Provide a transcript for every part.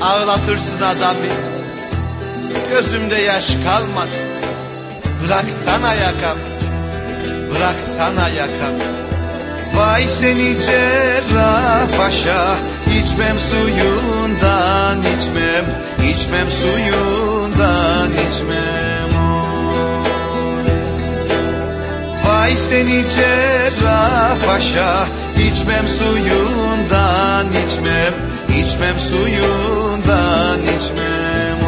ağlatırsın adamı. Gözümde yaş kalmadı. Bıraksana yakamı. Bıraksana yakamı. Vay seni cerrah paşa içmem suyundan içmem içmem suyundan içmem Vay seni cerrah paşa içmem suyundan içmem suyundan içmem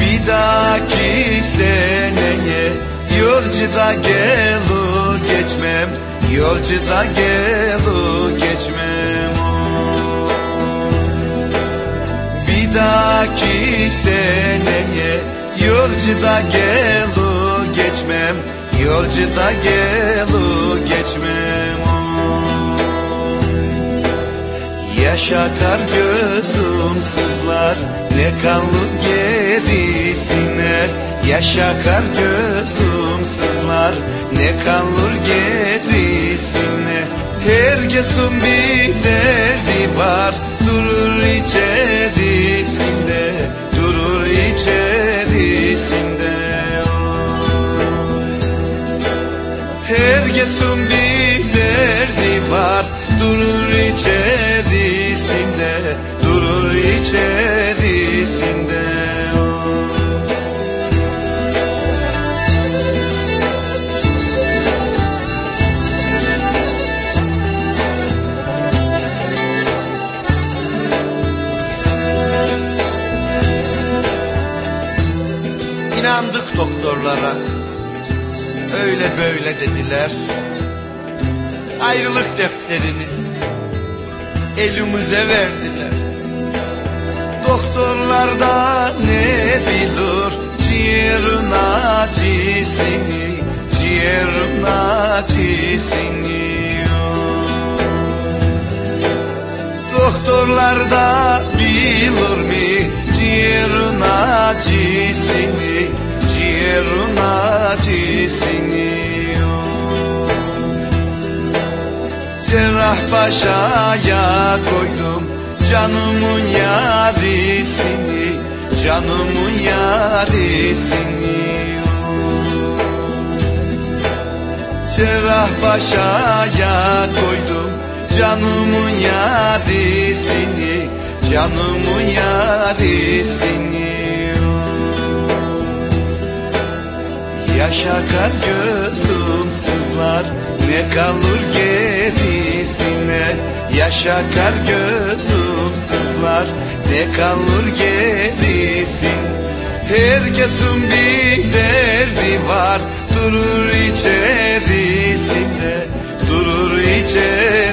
Bir dahaki seneye yolcuda gelu geçmem. Yolcuda gelu geçmem Bir dahaki seneye yolcuda gelu geçmem. Yolcuda gelu geçmem Yaşa kar gözüm sızlar. Ne kanlı gerisine Yaşa kar gözüm sızlar. Ne kalır gerisine Herkesin bir derdi var İnandık doktorlara. Öyle böyle dediler. Ayrılık defterini elimize verdiler. Doktorlar da ne bilir ciğerin acısını, ciğerin acısını. Doktorlar Cerrah başaya koydum canımın yarisini, canımın yarisini. Cerrah başaya koydum canımın yarisini, canımın yarisini. Yaşa kar gözüm sızlar ne kalır gerisine Yaşa kar gözüm sızlar ne kalır gerisin Herkesin bir derdi var durur içerisinde Durur içerisinde.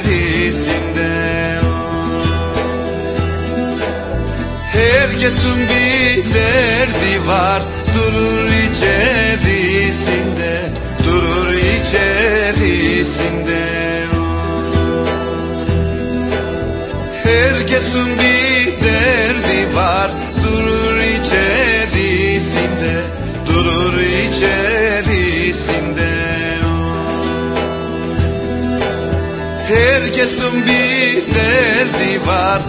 Herkesin bir derdi var durur içerisinde durur içerisinde Herkesin bir derdi var. Durur içerisinde durur içerisinde. Herkesin bir derdi var